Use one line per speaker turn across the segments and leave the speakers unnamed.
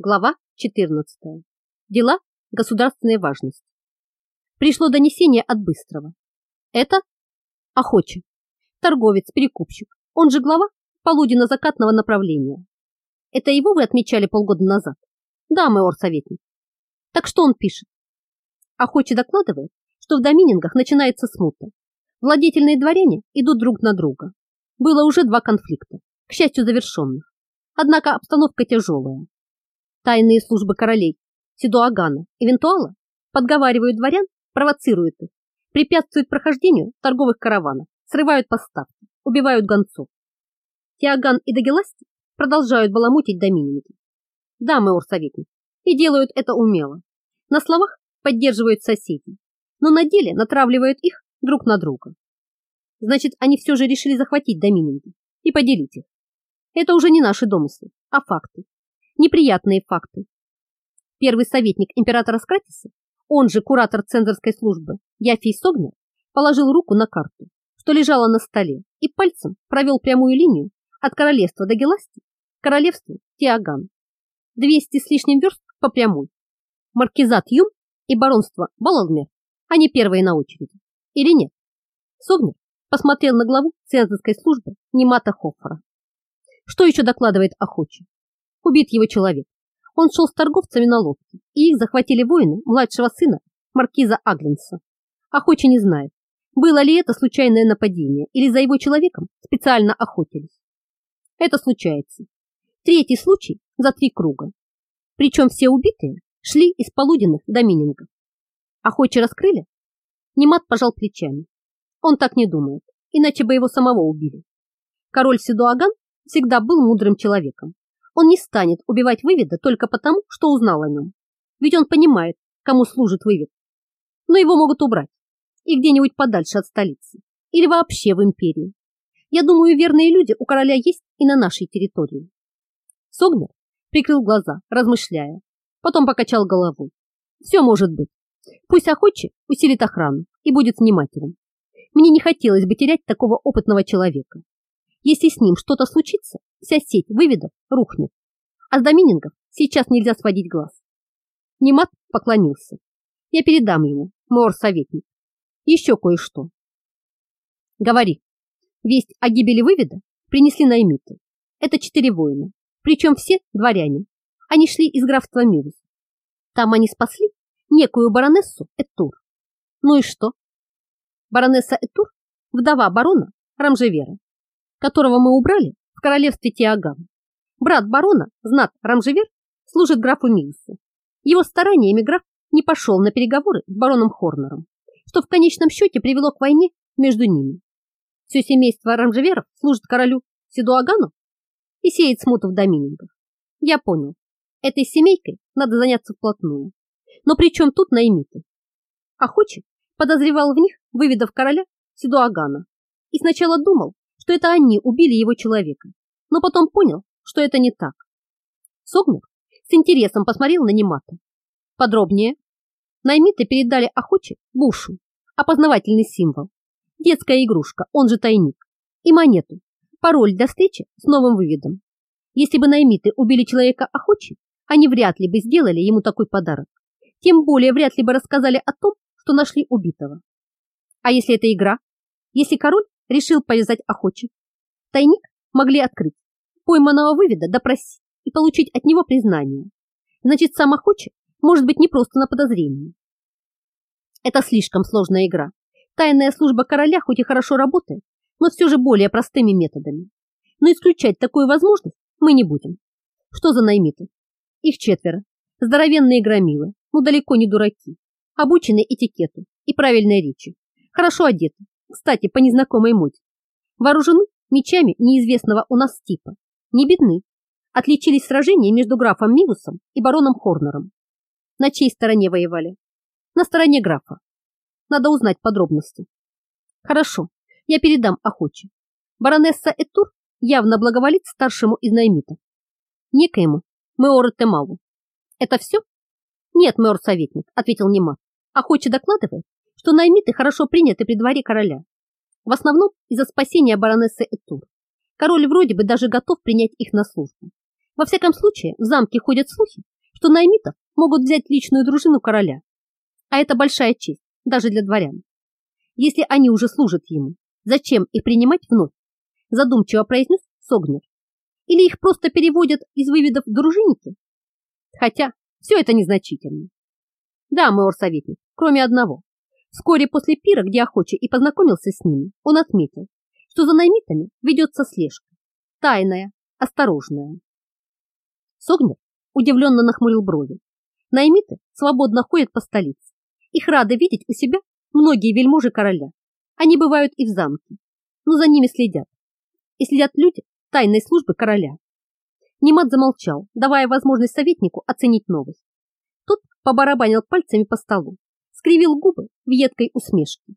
Глава 14. Дела государственной важности. Пришло донесение от Быстрого. Это Охочи, торговец-перекупщик, он же глава полуденно-закатного направления. Это его вы отмечали полгода назад? Да, мой советник. Так что он пишет? Охочи докладывает, что в доминингах начинается смута. Владетельные дворяне идут друг на друга. Было уже два конфликта, к счастью, завершенных. Однако обстановка тяжелая. Тайные службы королей Сидуагана и Вентуала подговаривают дворян, провоцируют их, препятствуют прохождению торговых караванов, срывают поставки, убивают гонцов. Тиаган и Дагеласти продолжают баламутить доминики. Да, мы советник, и делают это умело. На словах поддерживают соседей, но на деле натравливают их друг на друга. Значит, они все же решили захватить доминики и поделить их. Это уже не наши домыслы, а факты неприятные факты. Первый советник императора Скратиса, он же куратор цензорской службы Яфий Согнер, положил руку на карту, что лежала на столе, и пальцем провел прямую линию от королевства до Геласти к королевству Тиаган. Двести с лишним верст по прямой. Маркизат Юм и баронство Балалмер, они первые на очереди. Или нет? Согнер посмотрел на главу цензорской службы Немата Хоффера. Что еще докладывает охочий? Убит его человек. Он шел с торговцами на лодке, и их захватили воины младшего сына маркиза Аглинса. Охочи не знает, было ли это случайное нападение, или за его человеком специально охотились. Это случается. Третий случай за три круга. Причем все убитые шли из полуденных до минингов. Охочи раскрыли? Немат пожал плечами. Он так не думает, иначе бы его самого убили. Король Сидуаган всегда был мудрым человеком он не станет убивать выведа только потому, что узнал о нем. Ведь он понимает, кому служит вывед. Но его могут убрать и где-нибудь подальше от столицы или вообще в империи. Я думаю, верные люди у короля есть и на нашей территории. Согнер прикрыл глаза, размышляя, потом покачал головой. Все может быть. Пусть охочи усилит охрану и будет внимателен. Мне не хотелось бы терять такого опытного человека. Если с ним что-то случится, вся сеть выведов рухнет. А с доминингов сейчас нельзя сводить глаз. Немат поклонился. Я передам ему, мор-советник. Еще кое-что. Говори. Весть о гибели выведа принесли наймиты. Это четыре воина, причем все дворяне. Они шли из графства Мирус. Там они спасли некую баронессу Этур. Ну и что? Баронесса Этур – вдова барона Рамжевера, которого мы убрали в королевстве Тиаган. Брат барона, знат Рамжевер, служит графу Мильсу. Его стараниями граф не пошел на переговоры с бароном Хорнером, что в конечном счете привело к войне между ними. Все семейство Рамжеверов служит королю Сидуагану и сеет смуту в доминингах. Я понял, этой семейкой надо заняться вплотную. Но при чем тут наймиты? Охочи подозревал в них, выведав короля Сидуагана, и сначала думал, что это они убили его человека, но потом понял, что это не так. Согнув, с интересом посмотрел на Немата. Подробнее. Наймиты передали охоче Бушу, опознавательный символ, детская игрушка, он же тайник, и монету, пароль для встречи с новым выведом. Если бы наймиты убили человека охочи, они вряд ли бы сделали ему такой подарок. Тем более вряд ли бы рассказали о том, что нашли убитого. А если это игра? Если король решил повязать охочи. Тайник могли открыть, пойманного выведа допросить и получить от него признание. Значит, сам охочий может быть не просто на подозрении. Это слишком сложная игра. Тайная служба короля хоть и хорошо работает, но все же более простыми методами. Но исключать такую возможность мы не будем. Что за наймиты? Их четверо. Здоровенные громилы, но далеко не дураки. Обучены этикету и правильной речи. Хорошо одеты, кстати, по незнакомой моде. Вооружены мечами неизвестного у нас типа. Не бедны. Отличились сражения между графом Мивусом и бароном Хорнером. На чьей стороне воевали? На стороне графа. Надо узнать подробности. Хорошо, я передам охоче. Баронесса Этур явно благоволит старшему из наймитов. Некоему Меору Темалу. Это все? Нет, Меор-советник, ответил Немат. Охоче докладывает, что наймиты хорошо приняты при дворе короля. В основном из-за спасения баронессы Этур. Король вроде бы даже готов принять их на службу. Во всяком случае, в замке ходят слухи, что наймитов могут взять личную дружину короля. А это большая честь, даже для дворян. Если они уже служат ему, зачем их принимать вновь? Задумчиво произнес Согнер. Или их просто переводят из выведов в дружинники? Хотя все это незначительно. Да, мэр-советник, кроме одного. Вскоре после пира, где охочи и познакомился с ними, он отметил, что за наймитами ведется слежка. Тайная, осторожная. Согнер удивленно нахмурил брови. Наймиты свободно ходят по столице. Их рады видеть у себя многие вельможи короля. Они бывают и в замке, но за ними следят. И следят люди тайной службы короля. Немат замолчал, давая возможность советнику оценить новость. Тот побарабанил пальцами по столу, скривил губы в едкой усмешке.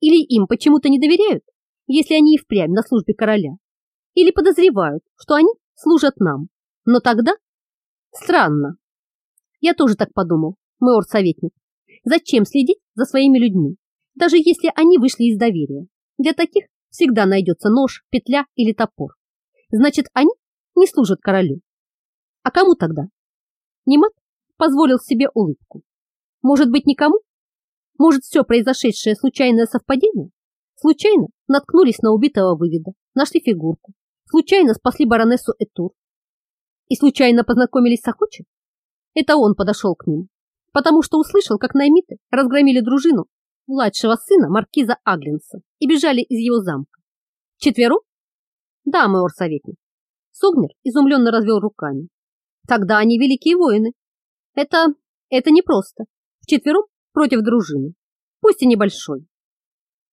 Или им почему-то не доверяют, если они и впрямь на службе короля, или подозревают, что они служат нам. Но тогда странно. Я тоже так подумал, мэр-советник. Зачем следить за своими людьми, даже если они вышли из доверия? Для таких всегда найдется нож, петля или топор. Значит, они не служат королю. А кому тогда? Немат позволил себе улыбку. Может быть, никому? Может, все произошедшее случайное совпадение? Случайно наткнулись на убитого выведа, нашли фигурку, случайно спасли баронессу Этур и случайно познакомились с Охочи? Это он подошел к ним, потому что услышал, как наймиты разгромили дружину младшего сына маркиза Аглинса и бежали из его замка. Четверо? Да, мой советник. Согнер изумленно развел руками. Тогда они великие воины. Это... это непросто. Вчетвером против дружины, пусть и небольшой.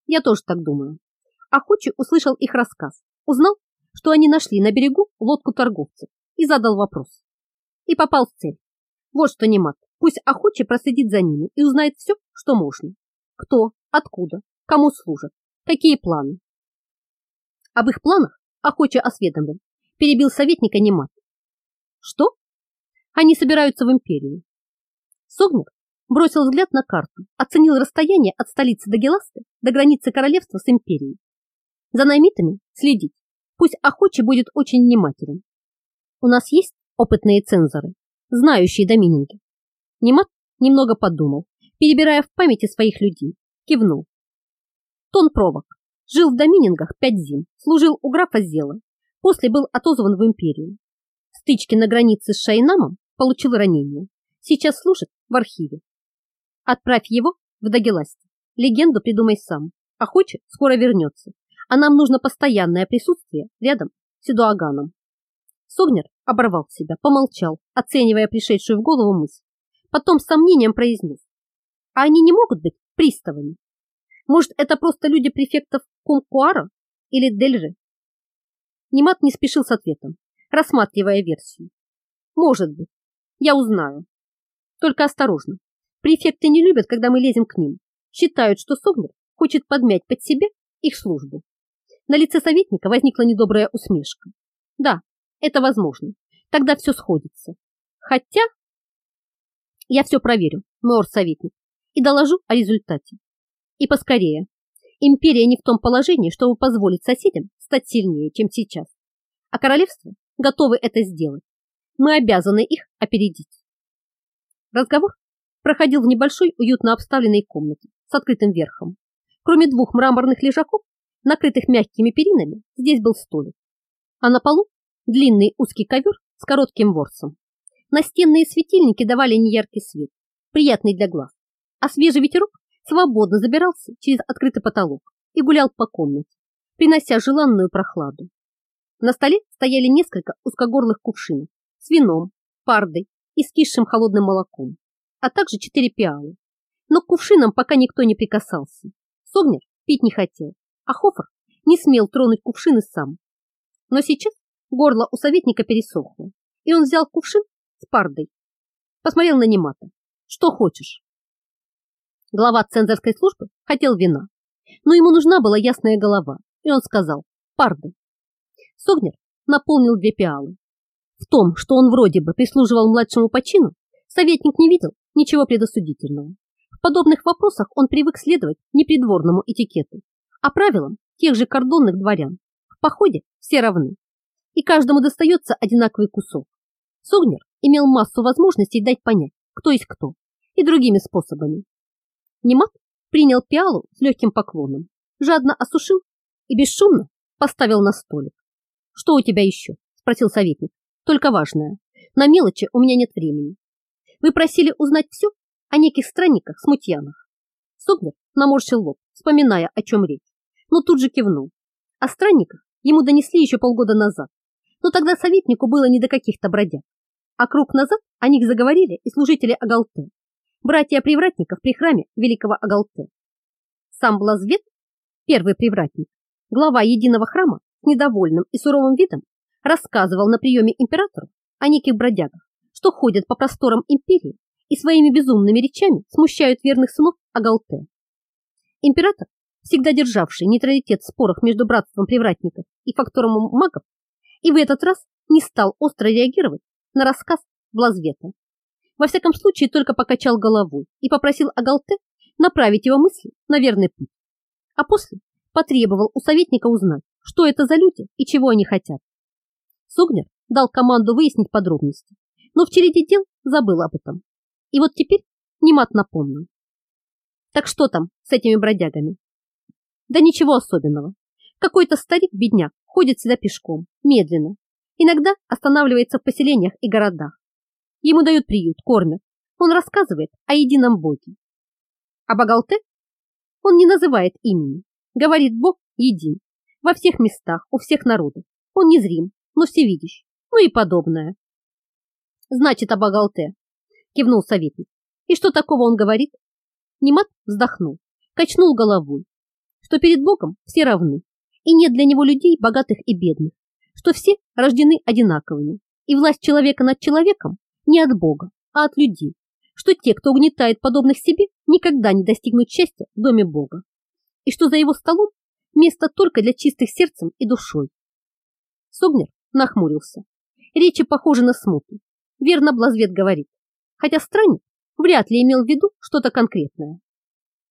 Я тоже так думаю. Охочий услышал их рассказ, узнал, что они нашли на берегу лодку торговцев и задал вопрос. И попал в цель. Вот что не мат. Пусть охочий проследит за ними и узнает все, что можно. Кто, откуда, кому служат, какие планы. Об их планах охочий осведомлен. Перебил советника Немат. Что? Они собираются в империю. Согнер бросил взгляд на карту, оценил расстояние от столицы до Геласты до границы королевства с империей. За наймитами следить. Пусть охочий будет очень внимателен. У нас есть опытные цензоры, знающие домининги. Немат немного подумал, перебирая в памяти своих людей, кивнул. Тон Провок. Жил в доминингах пять зим, служил у графа Зела, после был отозван в империю. Стычки на границе с Шайнамом получил ранение. Сейчас служит в архиве. Отправь его в Дагеласти. Легенду придумай сам. А хочет, скоро вернется. А нам нужно постоянное присутствие рядом с Эдуаганом. Согнер оборвал себя, помолчал, оценивая пришедшую в голову мысль. Потом с сомнением произнес. А они не могут быть приставами? Может, это просто люди префектов Кумкуара или Дельры? Немат не спешил с ответом, рассматривая версию. Может быть, я узнаю. Только осторожно. Префекты не любят, когда мы лезем к ним. Считают, что Согнер хочет подмять под себя их службу. На лице советника возникла недобрая усмешка. Да, это возможно. Тогда все сходится. Хотя... Я все проверю, мэр-советник, и доложу о результате. И поскорее. Империя не в том положении, чтобы позволить соседям стать сильнее, чем сейчас. А королевство готовы это сделать. Мы обязаны их опередить. Разговор проходил в небольшой уютно обставленной комнате с открытым верхом. Кроме двух мраморных лежаков, накрытых мягкими перинами, здесь был столик. А на полу длинный узкий ковер с коротким ворсом. Настенные светильники давали неяркий свет, приятный для глаз, а свежий ветерок свободно забирался через открытый потолок и гулял по комнате, принося желанную прохладу. На столе стояли несколько узкогорлых кувшинов с вином, пардой и скисшим холодным молоком, а также четыре пиалы. Но к кувшинам пока никто не прикасался. Согнер пить не хотел, а Хофер не смел тронуть кувшины сам. Но сейчас горло у советника пересохло, и он взял кувшин с пардой. Посмотрел на Немата. Что хочешь? Глава цензорской службы хотел вина, но ему нужна была ясная голова, и он сказал «парды». Согнер наполнил две пиалы. В том, что он вроде бы прислуживал младшему по чину, советник не видел ничего предосудительного. В подобных вопросах он привык следовать не придворному этикету, а правилам тех же кордонных дворян. В походе все равны. и каждому достается одинаковый кусок. Сугнер имел массу возможностей дать понять, кто есть кто, и другими способами. Немат принял пиалу с легким поклоном, жадно осушил и бесшумно поставил на столик. «Что у тебя еще?» – спросил советник. «Только важное. На мелочи у меня нет времени. Вы просили узнать все о неких странниках-смутьянах». Сугнер наморщил лоб, вспоминая, о чем речь, но тут же кивнул. О странниках ему донесли еще полгода назад, но тогда советнику было не до каких-то бродяг. А круг назад о них заговорили и служители Агалте, братья привратников при храме великого Агалте. Сам Блазвет, первый привратник, глава единого храма, с недовольным и суровым видом рассказывал на приеме императору о неких бродягах, что ходят по просторам империи и своими безумными речами смущают верных сынов Агалте. Император, всегда державший нейтралитет в спорах между братством привратников и факторумом магов, и в этот раз не стал остро реагировать на рассказ Блазвета. Во всяком случае, только покачал головой и попросил Агалте направить его мысли на верный путь. А после потребовал у советника узнать, что это за люди и чего они хотят. Сугнер дал команду выяснить подробности, но в череде дел забыл об этом. И вот теперь Немат напомнил. Так что там с этими бродягами? Да ничего особенного. Какой-то старик-бедняк ходит сюда пешком, медленно. Иногда останавливается в поселениях и городах. Ему дают приют, кормят. Он рассказывает о едином Боге. А Багалте? Он не называет имени. Говорит, Бог един. Во всех местах, у всех народов. Он незрим, но всевидящ. Ну и подобное. Значит, о Багалте. Кивнул советник. И что такого он говорит? Немат вздохнул, качнул головой, что перед Богом все равны, и нет для него людей богатых и бедных, что все рождены одинаковыми, и власть человека над человеком не от Бога, а от людей, что те, кто угнетает подобных себе, никогда не достигнут счастья в доме Бога, и что за его столом место только для чистых сердцем и душой. Согнер нахмурился. Речи похожи на смуту. Верно Блазвет говорит, хотя странник вряд ли имел в виду что-то конкретное.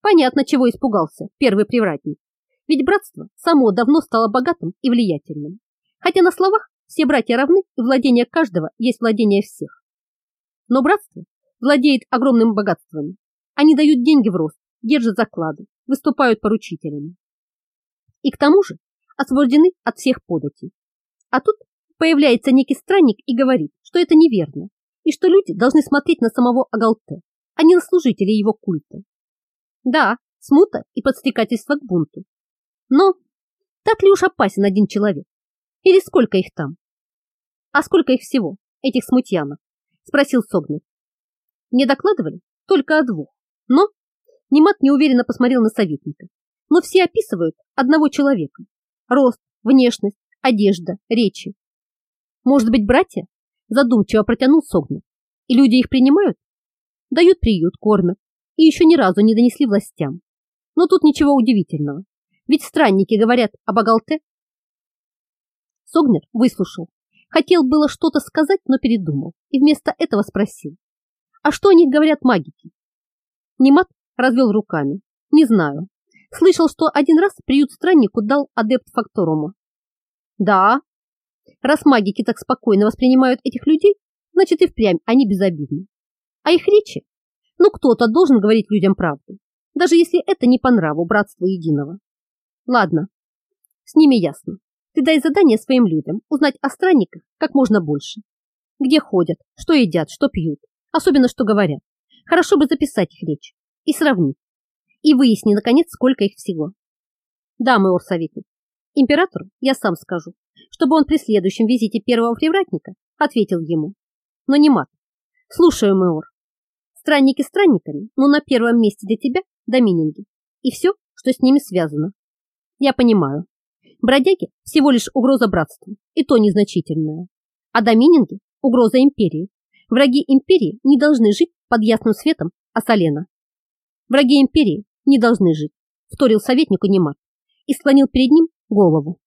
Понятно, чего испугался первый привратник. Ведь братство само давно стало богатым и влиятельным. Хотя на словах все братья равны, и владение каждого есть владение всех. Но братство владеет огромным богатствами. Они дают деньги в рост, держат заклады, выступают поручителями. И к тому же освобождены от всех податей. А тут появляется некий странник и говорит, что это неверно, и что люди должны смотреть на самого Агалте, а не на служителей его культа. Да, смута и подстрекательство к бунту. Но так ли уж опасен один человек? Или сколько их там? А сколько их всего, этих смутьянов? Спросил Согнер. Не докладывали? Только о двух. Но Немат неуверенно посмотрел на советника. Но все описывают одного человека. Рост, внешность, одежда, речи. Может быть, братья? Задумчиво протянул Согнер. И люди их принимают? Дают приют, кормят. И еще ни разу не донесли властям. Но тут ничего удивительного. Ведь странники говорят об Агалте. Согнер выслушал. Хотел было что-то сказать, но передумал. И вместо этого спросил. А что о них говорят магики? Немат развел руками. Не знаю. Слышал, что один раз приют страннику дал адепт Факторума. Да. Раз магики так спокойно воспринимают этих людей, значит и впрямь они безобидны. А их речи? Ну кто-то должен говорить людям правду, даже если это не по нраву братству единого. Ладно, с ними ясно. Ты дай задание своим людям узнать о странниках как можно больше. Где ходят, что едят, что пьют, особенно что говорят. Хорошо бы записать их речь и сравнить. И выясни, наконец, сколько их всего. Да, мой советник. Императору я сам скажу, чтобы он при следующем визите первого привратника ответил ему. Но не мат. Слушаю, Мэор. Странники странниками, но на первом месте для тебя домининги. И все, что с ними связано. Я понимаю. Бродяги всего лишь угроза братству, и то незначительная. А домининги – угроза империи. Враги империи не должны жить под ясным светом Асалена. Враги империи не должны жить, вторил советнику Немат и склонил перед ним голову.